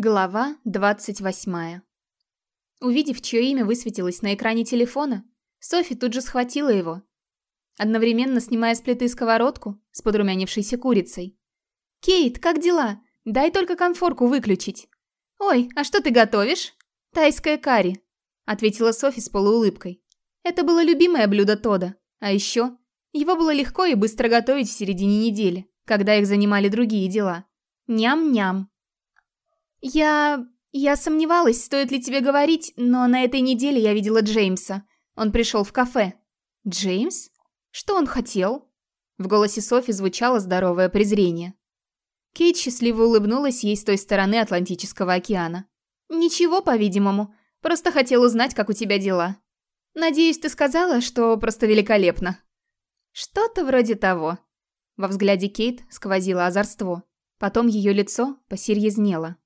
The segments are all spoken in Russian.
Глава 28. Увидев, чье имя высветилось на экране телефона, Софи тут же схватила его, одновременно снимая с плиты сковородку с подрумянившейся курицей. «Кейт, как дела? Дай только конфорку выключить». «Ой, а что ты готовишь?» «Тайское карри», — ответила Софи с полуулыбкой. Это было любимое блюдо Тода, а еще его было легко и быстро готовить в середине недели, когда их занимали другие дела. Ням-ням. «Я... я сомневалась, стоит ли тебе говорить, но на этой неделе я видела Джеймса. Он пришел в кафе». «Джеймс? Что он хотел?» В голосе Софи звучало здоровое презрение. Кейт счастливо улыбнулась ей с той стороны Атлантического океана. «Ничего, по-видимому. Просто хотел узнать, как у тебя дела. Надеюсь, ты сказала, что просто великолепно». «Что-то вроде того». Во взгляде Кейт сквозило озорство. Потом ее лицо посерьезнело.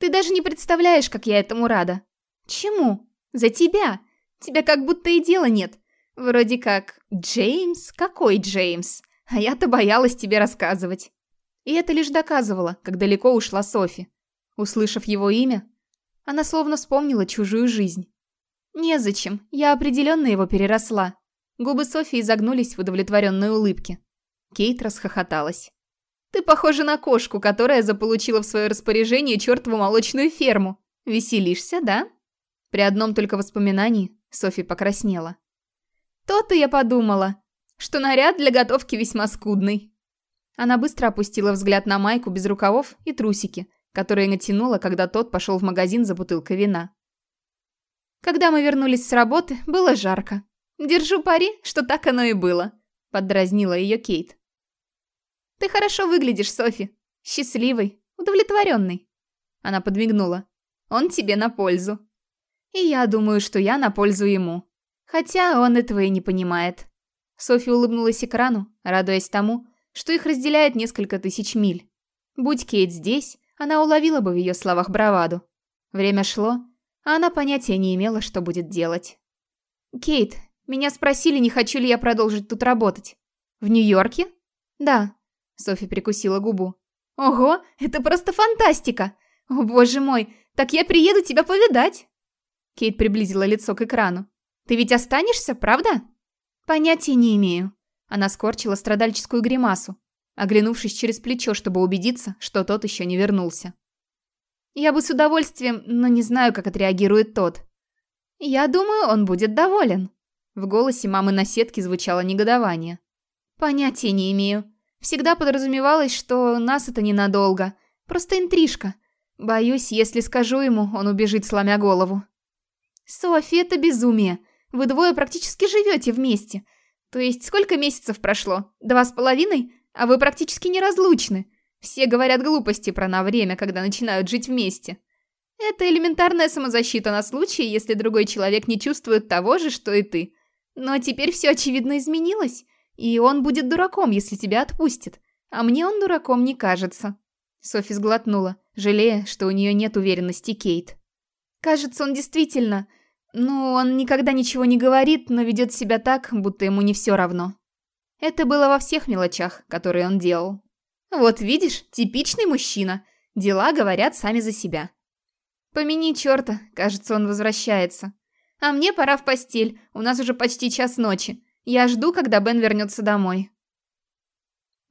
Ты даже не представляешь, как я этому рада. Чему? За тебя. Тебя как будто и дела нет. Вроде как, Джеймс? Какой Джеймс? А я-то боялась тебе рассказывать. И это лишь доказывало, как далеко ушла Софи. Услышав его имя, она словно вспомнила чужую жизнь. Незачем, я определенно его переросла. Губы Софи изогнулись в удовлетворенной улыбке. Кейт расхохоталась. Ты похожа на кошку, которая заполучила в свое распоряжение чертову молочную ферму. Веселишься, да?» При одном только воспоминании Софи покраснела. «То-то я подумала, что наряд для готовки весьма скудный». Она быстро опустила взгляд на майку без рукавов и трусики, которые натянула, когда тот пошел в магазин за бутылкой вина. Когда мы вернулись с работы, было жарко. Держу пари, что так оно и было, поддразнила ее Кейт. «Ты хорошо выглядишь, Софи. Счастливый, удовлетворенный». Она подмигнула. «Он тебе на пользу». И я думаю, что я на пользу ему. Хотя он этого и не понимает. Софи улыбнулась экрану, радуясь тому, что их разделяет несколько тысяч миль. Будь Кейт здесь, она уловила бы в ее словах браваду. Время шло, а она понятия не имела, что будет делать. «Кейт, меня спросили, не хочу ли я продолжить тут работать. В Нью-Йорке?» «Да. Софи прикусила губу. «Ого, это просто фантастика! О, боже мой, так я приеду тебя повидать!» Кейт приблизила лицо к экрану. «Ты ведь останешься, правда?» «Понятия не имею». Она скорчила страдальческую гримасу, оглянувшись через плечо, чтобы убедиться, что тот еще не вернулся. «Я бы с удовольствием, но не знаю, как отреагирует тот». «Я думаю, он будет доволен». В голосе мамы на сетке звучало негодование. «Понятия не имею. Всегда подразумевалось, что нас это ненадолго. Просто интрижка. Боюсь, если скажу ему, он убежит, сломя голову. Софи, это безумие. Вы двое практически живете вместе. То есть сколько месяцев прошло? Два с половиной? А вы практически неразлучны. Все говорят глупости про на время, когда начинают жить вместе. Это элементарная самозащита на случай, если другой человек не чувствует того же, что и ты. Но теперь все очевидно изменилось. И он будет дураком, если тебя отпустит. А мне он дураком не кажется. Софи сглотнула, жалея, что у нее нет уверенности Кейт. Кажется, он действительно... Ну, он никогда ничего не говорит, но ведет себя так, будто ему не все равно. Это было во всех мелочах, которые он делал. Вот видишь, типичный мужчина. Дела говорят сами за себя. Помяни черта, кажется, он возвращается. А мне пора в постель, у нас уже почти час ночи. Я жду, когда Бен вернется домой.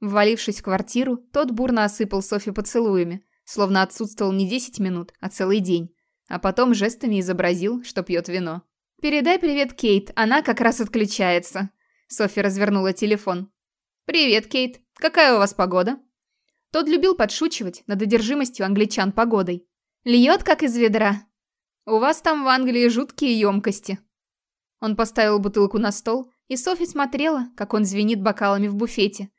Ввалившись в квартиру, тот бурно осыпал Софи поцелуями, словно отсутствовал не 10 минут, а целый день, а потом жестами изобразил, что пьет вино. «Передай привет Кейт, она как раз отключается». Софи развернула телефон. «Привет, Кейт. Какая у вас погода?» Тот любил подшучивать над одержимостью англичан погодой. «Льет, как из ведра». «У вас там в Англии жуткие емкости». Он поставил бутылку на стол и Софи смотрела, как он звенит бокалами в буфете,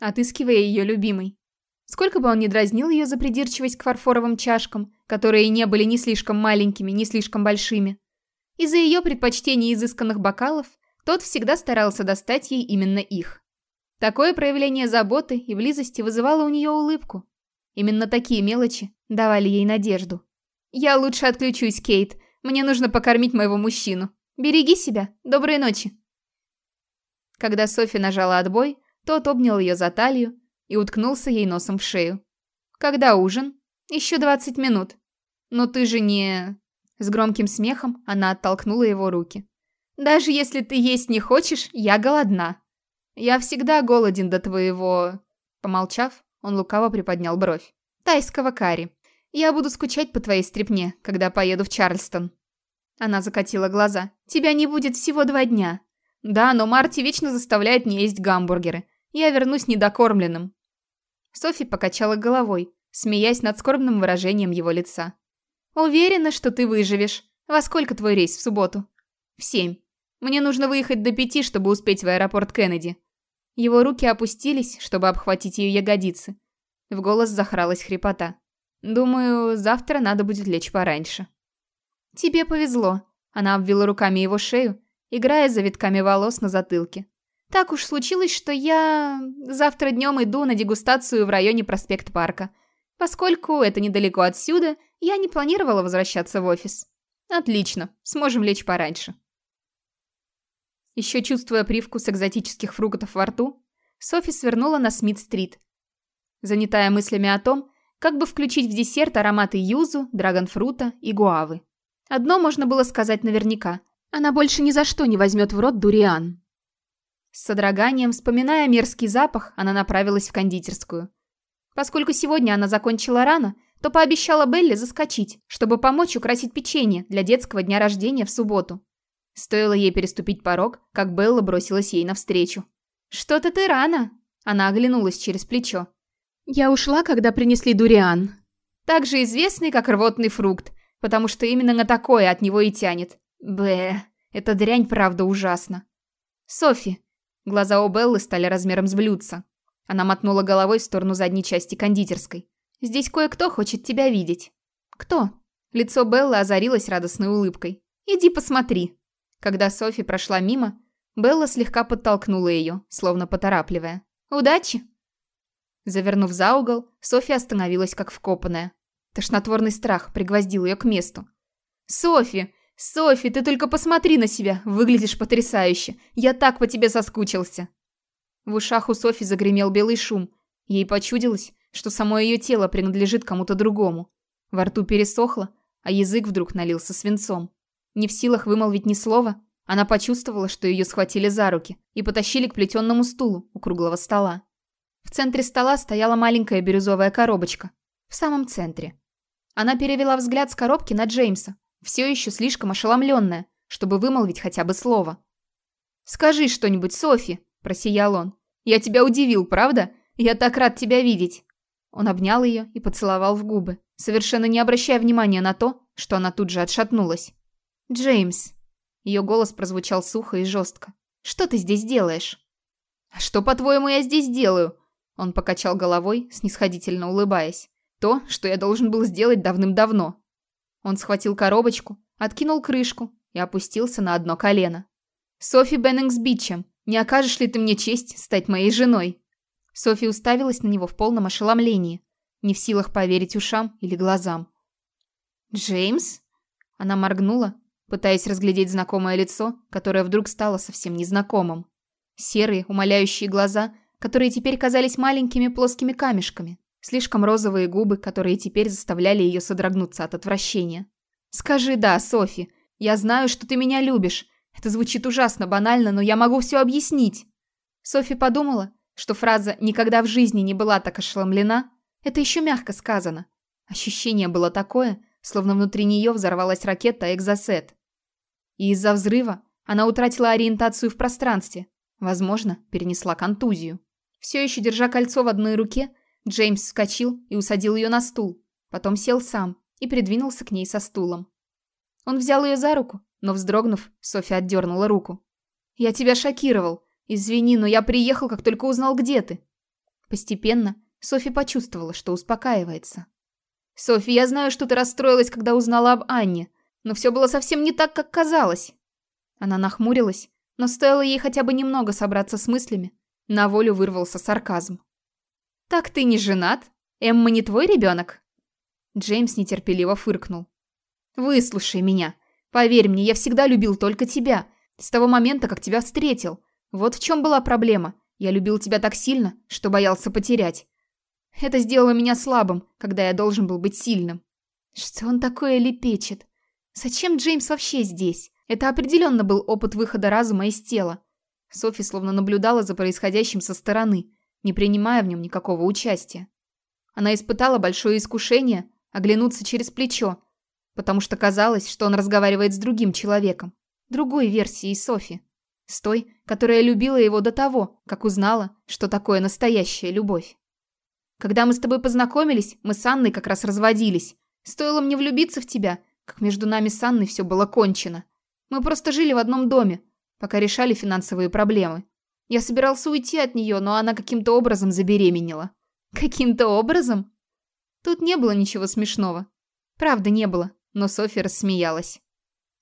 отыскивая ее любимый. Сколько бы он ни дразнил ее за придирчивость к фарфоровым чашкам, которые не были ни слишком маленькими, ни слишком большими. Из-за ее предпочтений изысканных бокалов, тот всегда старался достать ей именно их. Такое проявление заботы и близости вызывало у нее улыбку. Именно такие мелочи давали ей надежду. «Я лучше отключусь, Кейт. Мне нужно покормить моего мужчину. Береги себя. Доброй ночи». Когда Софи нажала отбой, тот обнял ее за талию и уткнулся ей носом в шею. «Когда ужин?» «Еще двадцать минут. Но ты же не...» С громким смехом она оттолкнула его руки. «Даже если ты есть не хочешь, я голодна. Я всегда голоден до твоего...» Помолчав, он лукаво приподнял бровь. «Тайского карри. Я буду скучать по твоей стрипне, когда поеду в Чарльстон». Она закатила глаза. «Тебя не будет всего два дня». «Да, но Марти вечно заставляет меня есть гамбургеры. Я вернусь недокормленным». Софи покачала головой, смеясь над скорбным выражением его лица. «Уверена, что ты выживешь. Во сколько твой рейс в субботу?» «В семь. Мне нужно выехать до пяти, чтобы успеть в аэропорт Кеннеди». Его руки опустились, чтобы обхватить ее ягодицы. В голос захралась хрипота. «Думаю, завтра надо будет лечь пораньше». «Тебе повезло», — она обвила руками его шею, играя завитками волос на затылке. «Так уж случилось, что я завтра днем иду на дегустацию в районе проспект Парка. Поскольку это недалеко отсюда, я не планировала возвращаться в офис. Отлично, сможем лечь пораньше. Еще чувствуя привкус экзотических фруктов во рту, Софи свернула на Смит-стрит, занятая мыслями о том, как бы включить в десерт ароматы юзу, драгонфрута и гуавы. Одно можно было сказать наверняка. Она больше ни за что не возьмет в рот дуриан. С содроганием, вспоминая мерзкий запах, она направилась в кондитерскую. Поскольку сегодня она закончила рано, то пообещала Белли заскочить, чтобы помочь украсить печенье для детского дня рождения в субботу. Стоило ей переступить порог, как Белла бросилась ей навстречу. «Что-то ты рано!» Она оглянулась через плечо. «Я ушла, когда принесли дуриан». Также известный как рвотный фрукт, потому что именно на такое от него и тянет. Бэ, эта дрянь правда ужасна. «Софи!» Глаза у Беллы стали размером с блюдца. Она мотнула головой в сторону задней части кондитерской. Здесь кое-кто хочет тебя видеть». «Кто?» Лицо Беллы озарилось радостной улыбкой. «Иди посмотри». Когда Софи прошла мимо, Белла слегка подтолкнула ее, словно поторапливая. «Удачи!» Завернув за угол, Софи остановилась как вкопанная. Тошнотворный страх пригвоздил ее к месту. «Софи! Софи, ты только посмотри на себя! Выглядишь потрясающе! Я так по тебе соскучился!» В ушах у Софи загремел белый шум. Ей почудилось, что само ее тело принадлежит кому-то другому. Во рту пересохло, а язык вдруг налился свинцом. Не в силах вымолвить ни слова, она почувствовала, что ее схватили за руки и потащили к плетенному стулу у круглого стола. В центре стола стояла маленькая бирюзовая коробочка. В самом центре. Она перевела взгляд с коробки на Джеймса, все еще слишком ошеломленная, чтобы вымолвить хотя бы слово. «Скажи что-нибудь, Софи!» – просиял он. «Я тебя удивил, правда? Я так рад тебя видеть!» Он обнял ее и поцеловал в губы, совершенно не обращая внимания на то, что она тут же отшатнулась. «Джеймс». Ее голос прозвучал сухо и жестко. «Что ты здесь делаешь?» «А что, по-твоему, я здесь делаю?» Он покачал головой, снисходительно улыбаясь. «То, что я должен был сделать давным-давно». Он схватил коробочку, откинул крышку и опустился на одно колено. «Софи Беннингс Бичем, не окажешь ли ты мне честь стать моей женой?» Софи уставилась на него в полном ошеломлении, не в силах поверить ушам или глазам. «Джеймс?» Она моргнула, пытаясь разглядеть знакомое лицо, которое вдруг стало совсем незнакомым. Серые, умоляющие глаза, которые теперь казались маленькими плоскими камешками. Слишком розовые губы, которые теперь заставляли ее содрогнуться от отвращения. «Скажи «да», Софи. Я знаю, что ты меня любишь. Это звучит ужасно банально, но я могу все объяснить». Софи подумала, что фраза «никогда в жизни не была так ошеломлена» — это еще мягко сказано. Ощущение было такое, словно внутри нее взорвалась ракета «Экзосет». И из-за взрыва она утратила ориентацию в пространстве, возможно, перенесла контузию. Все еще держа кольцо в одной руке, Джеймс вскочил и усадил ее на стул, потом сел сам и придвинулся к ней со стулом. Он взял ее за руку, но, вздрогнув, Софья отдернула руку. «Я тебя шокировал. «Извини, но я приехал, как только узнал, где ты». Постепенно Софи почувствовала, что успокаивается. «Софи, я знаю, что ты расстроилась, когда узнала об Анне, но все было совсем не так, как казалось». Она нахмурилась, но стоило ей хотя бы немного собраться с мыслями, на волю вырвался сарказм. «Так ты не женат? Эмма не твой ребенок?» Джеймс нетерпеливо фыркнул. «Выслушай меня. Поверь мне, я всегда любил только тебя. С того момента, как тебя встретил. Вот в чем была проблема. Я любил тебя так сильно, что боялся потерять. Это сделало меня слабым, когда я должен был быть сильным. Что он такое лепечет? Зачем Джеймс вообще здесь? Это определенно был опыт выхода разума из тела. Софи словно наблюдала за происходящим со стороны, не принимая в нем никакого участия. Она испытала большое искушение оглянуться через плечо, потому что казалось, что он разговаривает с другим человеком, другой версией Софи, с той, которая любила его до того, как узнала, что такое настоящая любовь. Когда мы с тобой познакомились, мы с Анной как раз разводились. Стоило мне влюбиться в тебя, как между нами с Анной все было кончено. Мы просто жили в одном доме, пока решали финансовые проблемы. Я собирался уйти от нее, но она каким-то образом забеременела. Каким-то образом? Тут не было ничего смешного. Правда, не было, но Софья рассмеялась.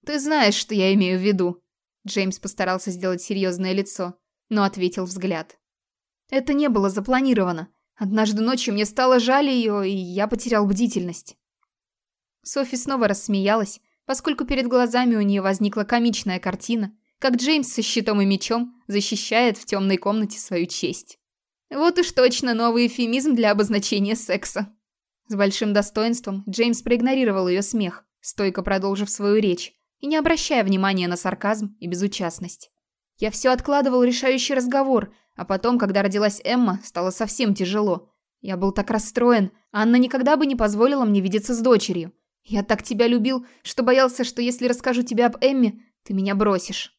«Ты знаешь, что я имею в виду». Джеймс постарался сделать серьезное лицо, но ответил взгляд. «Это не было запланировано. Однажды ночью мне стало жаль ее, и я потерял бдительность». Софи снова рассмеялась, поскольку перед глазами у нее возникла комичная картина, как Джеймс со щитом и мечом защищает в темной комнате свою честь. Вот уж точно новый эфемизм для обозначения секса. С большим достоинством Джеймс проигнорировал ее смех, стойко продолжив свою речь, и не обращая внимания на сарказм и безучастность. Я все откладывал решающий разговор, а потом, когда родилась Эмма, стало совсем тяжело. Я был так расстроен, Анна никогда бы не позволила мне видеться с дочерью. Я так тебя любил, что боялся, что если расскажу тебе об Эмме, ты меня бросишь.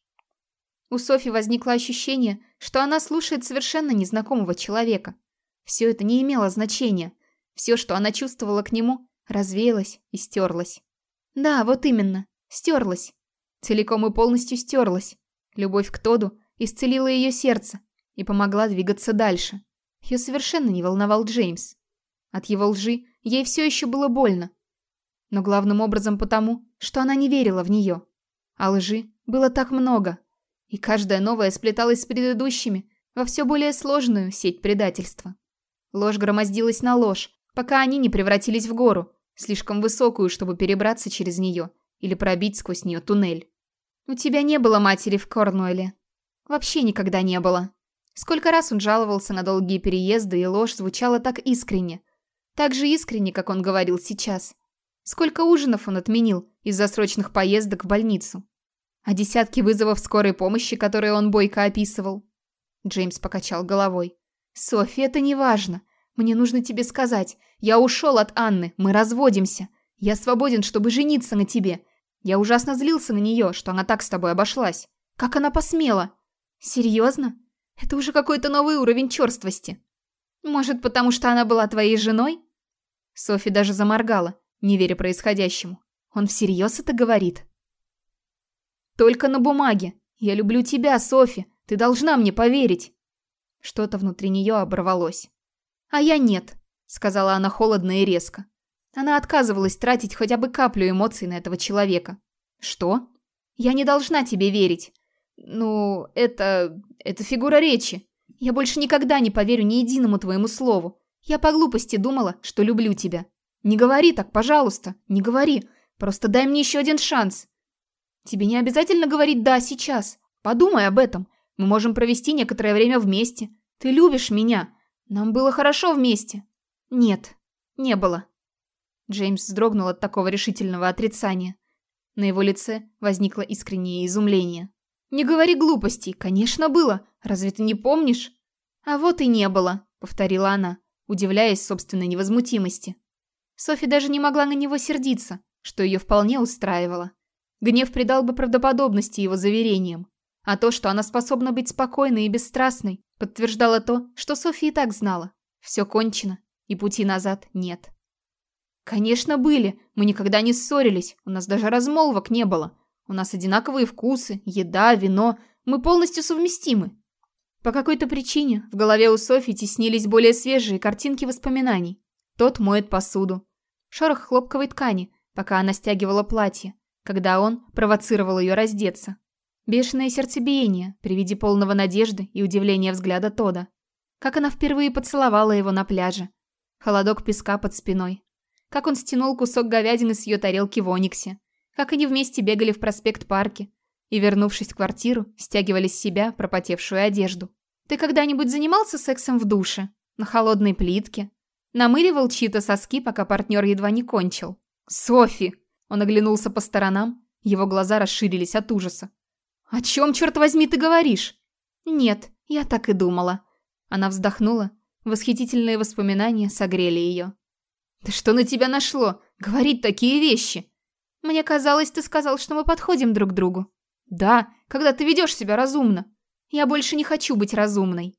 У Софи возникло ощущение, что она слушает совершенно незнакомого человека. Все это не имело значения. Все, что она чувствовала к нему, развеялось и стерлось. Да, вот именно, стерлось. Целиком и полностью стерлось. Любовь к Тоду исцелила ее сердце и помогла двигаться дальше. Ее совершенно не волновал Джеймс. От его лжи ей все еще было больно. Но главным образом потому, что она не верила в нее. А лжи было так много и каждая новая сплеталась с предыдущими во все более сложную сеть предательства. Ложь громоздилась на ложь, пока они не превратились в гору, слишком высокую, чтобы перебраться через нее или пробить сквозь нее туннель. У тебя не было матери в Корнуэле. Вообще никогда не было. Сколько раз он жаловался на долгие переезды, и ложь звучала так искренне. Так же искренне, как он говорил сейчас. Сколько ужинов он отменил из-за срочных поездок в больницу. А десятки вызовов скорой помощи, которые он бойко описывал? Джеймс покачал головой. «Софи, это не важно. Мне нужно тебе сказать. Я ушел от Анны, мы разводимся. Я свободен, чтобы жениться на тебе. Я ужасно злился на нее, что она так с тобой обошлась. Как она посмела? Серьезно? Это уже какой-то новый уровень черствости. Может, потому что она была твоей женой?» Софи даже заморгала, не веря происходящему. Он всерьез это говорит? Только на бумаге. Я люблю тебя, Софи. Ты должна мне поверить. Что-то внутри нее оборвалось. А я нет, сказала она холодно и резко. Она отказывалась тратить хотя бы каплю эмоций на этого человека. Что? Я не должна тебе верить. Ну, это... это фигура речи. Я больше никогда не поверю ни единому твоему слову. Я по глупости думала, что люблю тебя. Не говори так, пожалуйста, не говори. Просто дай мне еще один шанс. Тебе не обязательно говорить «да» сейчас. Подумай об этом. Мы можем провести некоторое время вместе. Ты любишь меня. Нам было хорошо вместе. Нет, не было. Джеймс вздрогнул от такого решительного отрицания. На его лице возникло искреннее изумление. «Не говори глупостей, конечно, было. Разве ты не помнишь?» «А вот и не было», — повторила она, удивляясь собственной невозмутимости. Софи даже не могла на него сердиться, что ее вполне устраивало. Гнев придал бы правдоподобности его заверениям. А то, что она способна быть спокойной и бесстрастной, подтверждало то, что Софья и так знала. Все кончено, и пути назад нет. Конечно, были. Мы никогда не ссорились. У нас даже размолвок не было. У нас одинаковые вкусы, еда, вино. Мы полностью совместимы. По какой-то причине в голове у Софьи теснились более свежие картинки воспоминаний. Тот моет посуду. Шорох хлопковой ткани, пока она стягивала платье когда он провоцировал ее раздеться. Бешеное сердцебиение при виде полного надежды и удивления взгляда Тода. Как она впервые поцеловала его на пляже. Холодок песка под спиной. Как он стянул кусок говядины с ее тарелки в Ониксе. Как они вместе бегали в проспект парке. И, вернувшись в квартиру, стягивали с себя пропотевшую одежду. «Ты когда-нибудь занимался сексом в душе? На холодной плитке?» Намыливал чьи-то соски, пока партнер едва не кончил. «Софи!» Он оглянулся по сторонам, его глаза расширились от ужаса. «О чем, черт возьми, ты говоришь?» «Нет, я так и думала». Она вздохнула. Восхитительные воспоминания согрели ее. «Да что на тебя нашло? Говорить такие вещи!» «Мне казалось, ты сказал, что мы подходим друг к другу». «Да, когда ты ведешь себя разумно. Я больше не хочу быть разумной».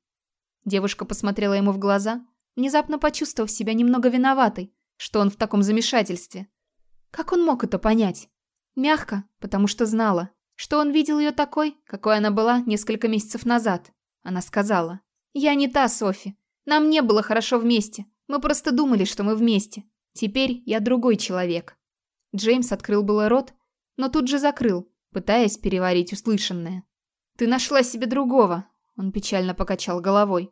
Девушка посмотрела ему в глаза, внезапно почувствовав себя немного виноватой, что он в таком замешательстве. Как он мог это понять? Мягко, потому что знала, что он видел ее такой, какой она была несколько месяцев назад. Она сказала, «Я не та Софи. Нам не было хорошо вместе. Мы просто думали, что мы вместе. Теперь я другой человек». Джеймс открыл было рот, но тут же закрыл, пытаясь переварить услышанное. «Ты нашла себе другого», — он печально покачал головой.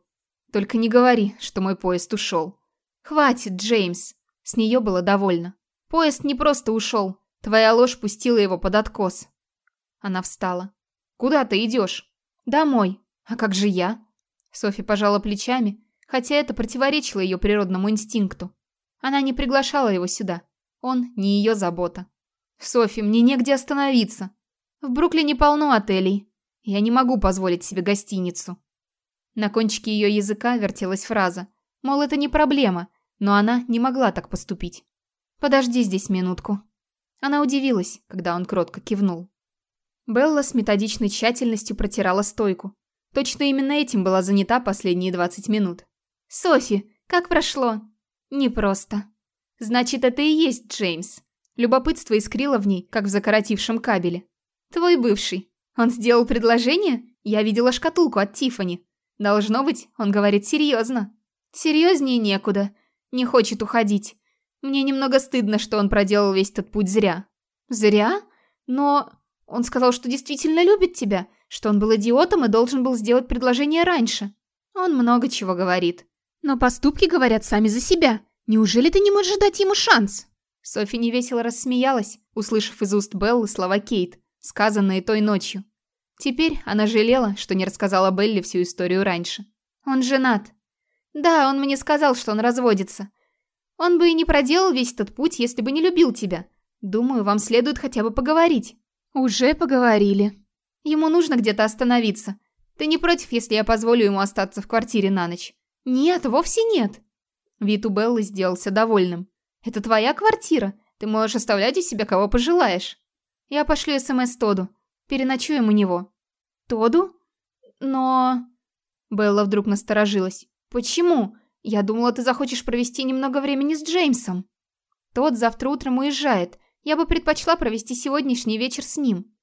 «Только не говори, что мой поезд ушел». «Хватит, Джеймс!» С нее было довольно. «Поезд не просто ушел. Твоя ложь пустила его под откос». Она встала. «Куда ты идешь?» «Домой. А как же я?» Софи пожала плечами, хотя это противоречило ее природному инстинкту. Она не приглашала его сюда. Он не ее забота. «Софи, мне негде остановиться. В Бруклине полно отелей. Я не могу позволить себе гостиницу». На кончике ее языка вертелась фраза, мол, это не проблема, но она не могла так поступить. «Подожди здесь минутку». Она удивилась, когда он кротко кивнул. Белла с методичной тщательностью протирала стойку. Точно именно этим была занята последние 20 минут. «Софи, как прошло?» «Непросто». «Значит, это и есть Джеймс». Любопытство искрило в ней, как в закоротившем кабеле. «Твой бывший. Он сделал предложение? Я видела шкатулку от Тифани. Должно быть, он говорит серьезно». «Серьезнее некуда. Не хочет уходить. Мне немного стыдно, что он проделал весь этот путь зря». «Зря? Но он сказал, что действительно любит тебя, что он был идиотом и должен был сделать предложение раньше. Он много чего говорит. Но поступки говорят сами за себя. Неужели ты не можешь дать ему шанс?» Софи невесело рассмеялась, услышав из уст Беллы слова Кейт, сказанные той ночью. Теперь она жалела, что не рассказала Белли всю историю раньше. «Он женат. Да, он мне сказал, что он разводится. Он бы и не проделал весь этот путь, если бы не любил тебя. Думаю, вам следует хотя бы поговорить». «Уже поговорили. Ему нужно где-то остановиться. Ты не против, если я позволю ему остаться в квартире на ночь?» «Нет, вовсе нет». Вид у Беллы сделался довольным. «Это твоя квартира. Ты можешь оставлять у себя кого пожелаешь. Я пошлю СМС Тоду. Переночуем у него». «Тоду? Но...» Белла вдруг насторожилась. «Почему? Я думала, ты захочешь провести немного времени с Джеймсом». «Тот завтра утром уезжает. Я бы предпочла провести сегодняшний вечер с ним.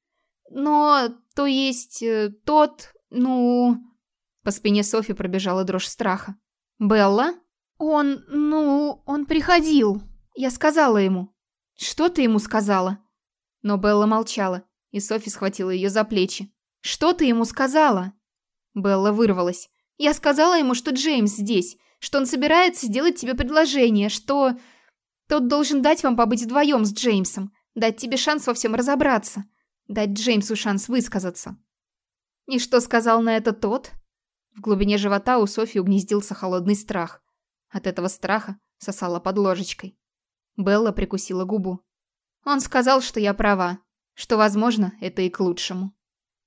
Но, то есть, э, тот, ну...» По спине Софи пробежала дрожь страха. «Белла? Он, ну, он приходил. Я сказала ему». «Что ты ему сказала?» Но Белла молчала, и Софи схватила ее за плечи. «Что ты ему сказала?» Белла вырвалась. «Я сказала ему, что Джеймс здесь, что он собирается сделать тебе предложение, что... Тот должен дать вам побыть вдвоем с Джеймсом, дать тебе шанс во всем разобраться, дать Джеймсу шанс высказаться. И что сказал на это тот? В глубине живота у Софи угнездился холодный страх. От этого страха сосала под ложечкой. Белла прикусила губу. Он сказал, что я права, что, возможно, это и к лучшему.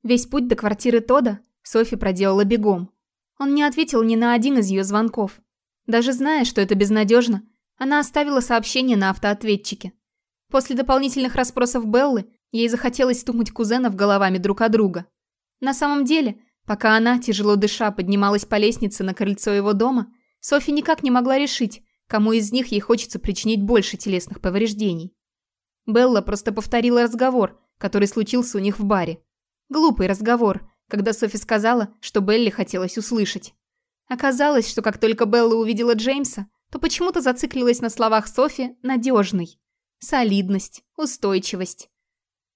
Весь путь до квартиры Тода Софи проделала бегом. Он не ответил ни на один из ее звонков. Даже зная, что это безнадежно, она оставила сообщение на автоответчике. После дополнительных расспросов Беллы ей захотелось стукнуть кузенов головами друг о друга. На самом деле, пока она, тяжело дыша, поднималась по лестнице на крыльцо его дома, Софи никак не могла решить, кому из них ей хочется причинить больше телесных повреждений. Белла просто повторила разговор, который случился у них в баре. Глупый разговор, когда Софи сказала, что Белли хотелось услышать. Оказалось, что как только Белла увидела Джеймса, то почему-то зациклилась на словах Софи «надежный». Солидность, устойчивость.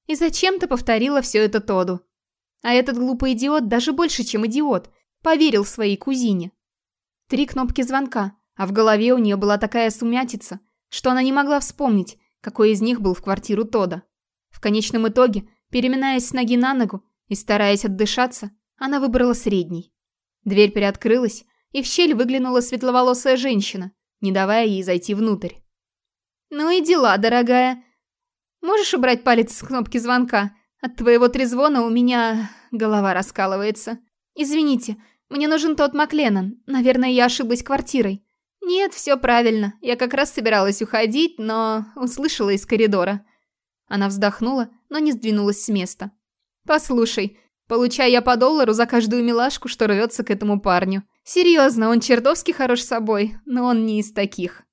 И зачем ты повторила все это Тоду? А этот глупый идиот, даже больше, чем идиот, поверил своей кузине. Три кнопки звонка, а в голове у нее была такая сумятица, что она не могла вспомнить, какой из них был в квартиру Тода. В конечном итоге, переминаясь с ноги на ногу и стараясь отдышаться, она выбрала средний. Дверь приоткрылась, и в щель выглянула светловолосая женщина, не давая ей зайти внутрь. «Ну и дела, дорогая. Можешь убрать палец с кнопки звонка? От твоего трезвона у меня голова раскалывается. Извините, мне нужен тот Макленнон. Наверное, я ошиблась квартирой». «Нет, все правильно. Я как раз собиралась уходить, но услышала из коридора». Она вздохнула, но не сдвинулась с места. «Послушай, получаю я по доллару за каждую милашку, что рвется к этому парню. Серьезно, он чертовски хорош собой, но он не из таких.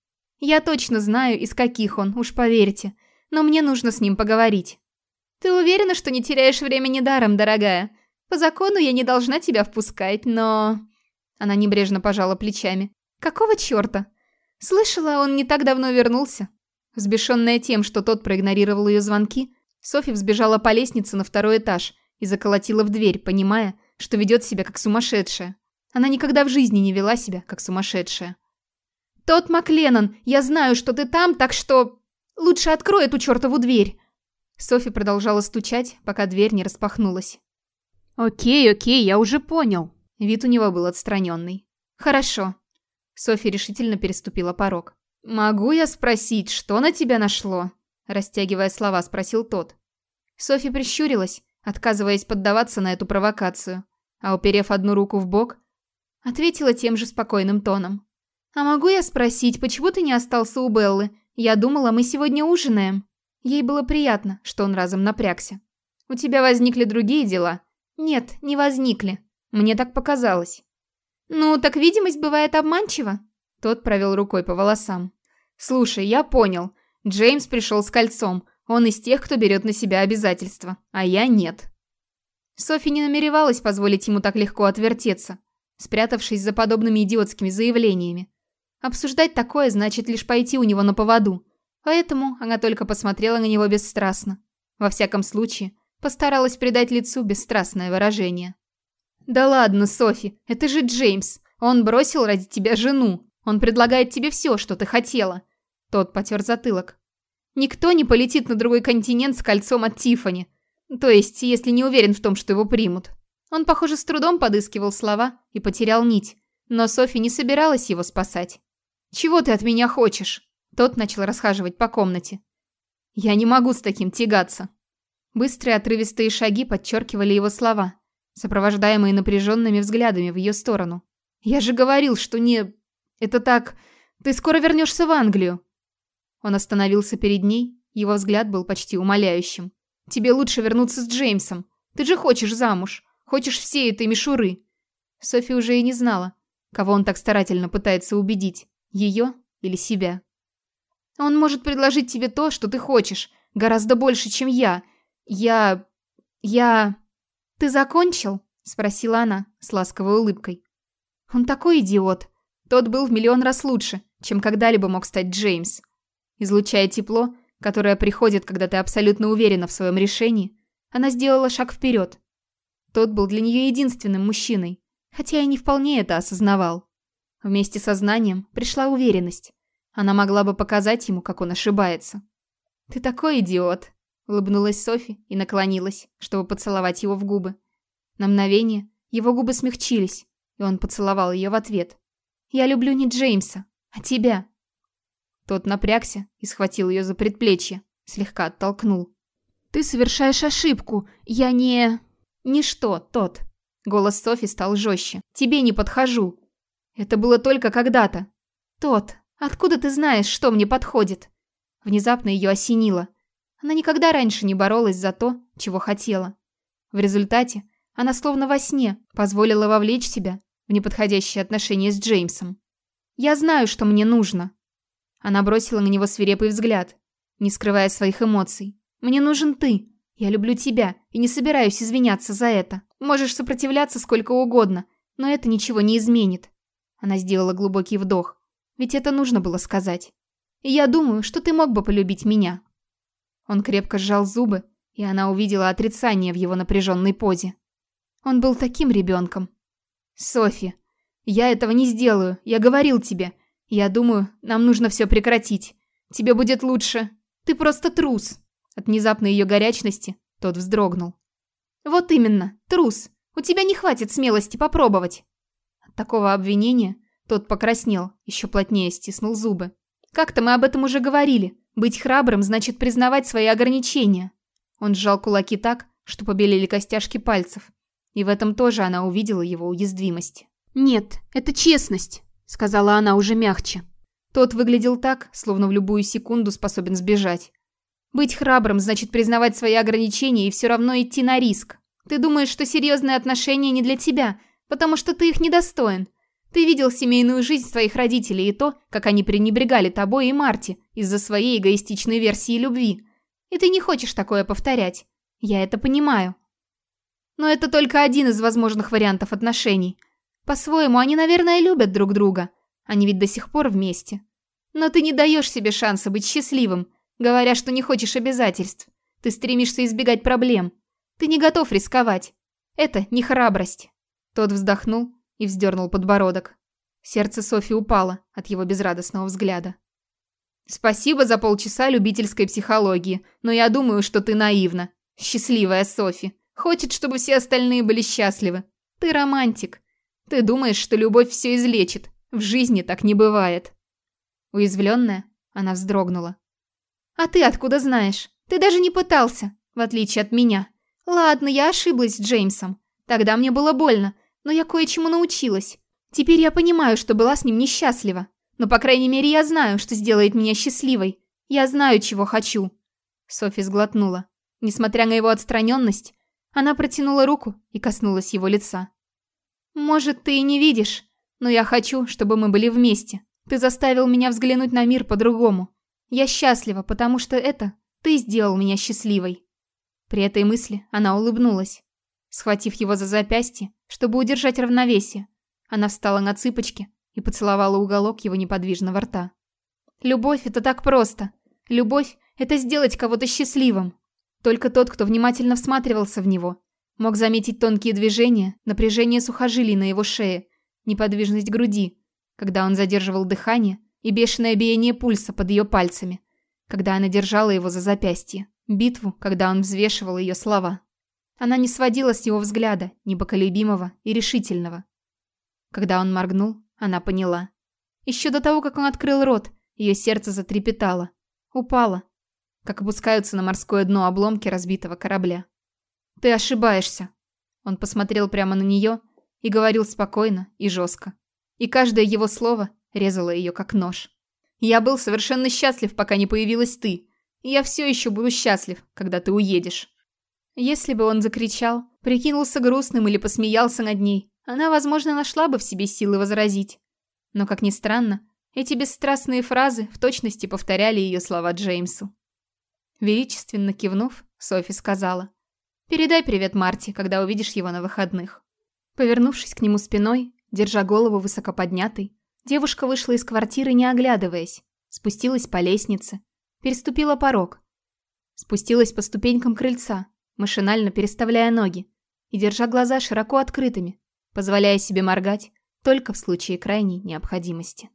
Я точно знаю, из каких он, уж поверьте, но мне нужно с ним поговорить. Ты уверена, что не теряешь времени даром, дорогая? По закону я не должна тебя впускать, но...» Она небрежно пожала плечами. «Какого черта? Слышала, он не так давно вернулся». Взбешенная тем, что тот проигнорировал ее звонки, Софи взбежала по лестнице на второй этаж и заколотила в дверь, понимая, что ведет себя как сумасшедшая. Она никогда в жизни не вела себя как сумасшедшая. «Тот Макленнон, я знаю, что ты там, так что... Лучше открой эту чертову дверь!» Софи продолжала стучать, пока дверь не распахнулась. «Окей, окей, я уже понял». Вид у него был отстраненный. «Хорошо». Софи решительно переступила порог. «Могу я спросить, что на тебя нашло?» Растягивая слова, спросил тот. Софи прищурилась, отказываясь поддаваться на эту провокацию, а уперев одну руку в бок, ответила тем же спокойным тоном. «А могу я спросить, почему ты не остался у Беллы? Я думала, мы сегодня ужинаем». Ей было приятно, что он разом напрягся. «У тебя возникли другие дела?» «Нет, не возникли. Мне так показалось». «Ну, так видимость бывает обманчива?» Тот провел рукой по волосам. «Слушай, я понял. Джеймс пришел с кольцом. Он из тех, кто берет на себя обязательства. А я нет». Софи не намеревалась позволить ему так легко отвертеться, спрятавшись за подобными идиотскими заявлениями. Обсуждать такое значит лишь пойти у него на поводу. Поэтому она только посмотрела на него бесстрастно. Во всяком случае, постаралась придать лицу бесстрастное выражение. «Да ладно, Софи, это же Джеймс. Он бросил ради тебя жену. Он предлагает тебе все, что ты хотела». Тот потер затылок. «Никто не полетит на другой континент с кольцом от Тифани. То есть, если не уверен в том, что его примут». Он, похоже, с трудом подыскивал слова и потерял нить. Но Софи не собиралась его спасать. «Чего ты от меня хочешь?» Тот начал расхаживать по комнате. «Я не могу с таким тягаться». Быстрые отрывистые шаги подчеркивали его слова, сопровождаемые напряженными взглядами в ее сторону. «Я же говорил, что не... Это так... Ты скоро вернешься в Англию!» Он остановился перед ней, его взгляд был почти умоляющим. «Тебе лучше вернуться с Джеймсом. Ты же хочешь замуж, хочешь всей этой мишуры!» Софи уже и не знала, кого он так старательно пытается убедить, ее или себя. «Он может предложить тебе то, что ты хочешь, гораздо больше, чем я, «Я... я... Ты закончил?» – спросила она с ласковой улыбкой. Он такой идиот. Тот был в миллион раз лучше, чем когда-либо мог стать Джеймс. Излучая тепло, которое приходит, когда ты абсолютно уверена в своем решении, она сделала шаг вперед. Тот был для нее единственным мужчиной, хотя и не вполне это осознавал. Вместе со знанием пришла уверенность. Она могла бы показать ему, как он ошибается. «Ты такой идиот», Улыбнулась Софи и наклонилась, чтобы поцеловать его в губы. На мгновение его губы смягчились, и он поцеловал ее в ответ. «Я люблю не Джеймса, а тебя». Тот напрягся и схватил ее за предплечье, слегка оттолкнул. «Ты совершаешь ошибку, я не...» «Ничто, тот». Голос Софи стал жестче. «Тебе не подхожу». «Это было только когда-то». «Тот, откуда ты знаешь, что мне подходит?» Внезапно ее осенило. Она никогда раньше не боролась за то, чего хотела. В результате она словно во сне позволила вовлечь себя в неподходящие отношения с Джеймсом. «Я знаю, что мне нужно». Она бросила на него свирепый взгляд, не скрывая своих эмоций. «Мне нужен ты. Я люблю тебя и не собираюсь извиняться за это. Можешь сопротивляться сколько угодно, но это ничего не изменит». Она сделала глубокий вдох. «Ведь это нужно было сказать. И я думаю, что ты мог бы полюбить меня». Он крепко сжал зубы, и она увидела отрицание в его напряженной позе. Он был таким ребенком. «Софи, я этого не сделаю, я говорил тебе. Я думаю, нам нужно все прекратить. Тебе будет лучше. Ты просто трус». От внезапной ее горячности тот вздрогнул. «Вот именно, трус. У тебя не хватит смелости попробовать». От такого обвинения тот покраснел, еще плотнее стиснул зубы. «Как-то мы об этом уже говорили. Быть храбрым значит признавать свои ограничения. Он сжал кулаки так, что побелели костяшки пальцев. И в этом тоже она увидела его уязвимость. «Нет, это честность», — сказала она уже мягче. Тот выглядел так, словно в любую секунду способен сбежать. Быть храбрым значит признавать свои ограничения и все равно идти на риск. Ты думаешь, что серьезные отношения не для тебя, потому что ты их недостоин. Ты видел семейную жизнь своих родителей и то, как они пренебрегали тобой и Марти из-за своей эгоистичной версии любви. И ты не хочешь такое повторять. Я это понимаю. Но это только один из возможных вариантов отношений. По-своему, они, наверное, любят друг друга. Они ведь до сих пор вместе. Но ты не даешь себе шанса быть счастливым, говоря, что не хочешь обязательств. Ты стремишься избегать проблем. Ты не готов рисковать. Это не храбрость. Тот вздохнул и вздернул подбородок. Сердце Софи упало от его безрадостного взгляда. «Спасибо за полчаса любительской психологии, но я думаю, что ты наивна. Счастливая Софи. Хочет, чтобы все остальные были счастливы. Ты романтик. Ты думаешь, что любовь все излечит. В жизни так не бывает». Уязвленная, она вздрогнула. «А ты откуда знаешь? Ты даже не пытался, в отличие от меня. Ладно, я ошиблась с Джеймсом. Тогда мне было больно, но я кое-чему научилась. Теперь я понимаю, что была с ним несчастлива. Но, по крайней мере, я знаю, что сделает меня счастливой. Я знаю, чего хочу». Софи сглотнула. Несмотря на его отстраненность, она протянула руку и коснулась его лица. «Может, ты и не видишь, но я хочу, чтобы мы были вместе. Ты заставил меня взглянуть на мир по-другому. Я счастлива, потому что это ты сделал меня счастливой». При этой мысли она улыбнулась. Схватив его за запястье, чтобы удержать равновесие, она встала на цыпочки и поцеловала уголок его неподвижного рта. Любовь – это так просто. Любовь – это сделать кого-то счастливым. Только тот, кто внимательно всматривался в него, мог заметить тонкие движения, напряжение сухожилий на его шее, неподвижность груди, когда он задерживал дыхание и бешеное биение пульса под ее пальцами, когда она держала его за запястье, битву, когда он взвешивал ее слова. Она не сводила с него взгляда, непоколебимого и решительного. Когда он моргнул, она поняла. Еще до того, как он открыл рот, ее сердце затрепетало. Упало, как опускаются на морское дно обломки разбитого корабля. «Ты ошибаешься!» Он посмотрел прямо на нее и говорил спокойно и жестко. И каждое его слово резало ее как нож. «Я был совершенно счастлив, пока не появилась ты. И я все еще буду счастлив, когда ты уедешь». Если бы он закричал, прикинулся грустным или посмеялся над ней, она, возможно, нашла бы в себе силы возразить. Но, как ни странно, эти бесстрастные фразы в точности повторяли ее слова Джеймсу. Величественно кивнув, Софи сказала. «Передай привет Марти, когда увидишь его на выходных». Повернувшись к нему спиной, держа голову высоко поднятой, девушка вышла из квартиры, не оглядываясь, спустилась по лестнице, переступила порог, спустилась по ступенькам крыльца, машинально переставляя ноги и держа глаза широко открытыми, позволяя себе моргать только в случае крайней необходимости.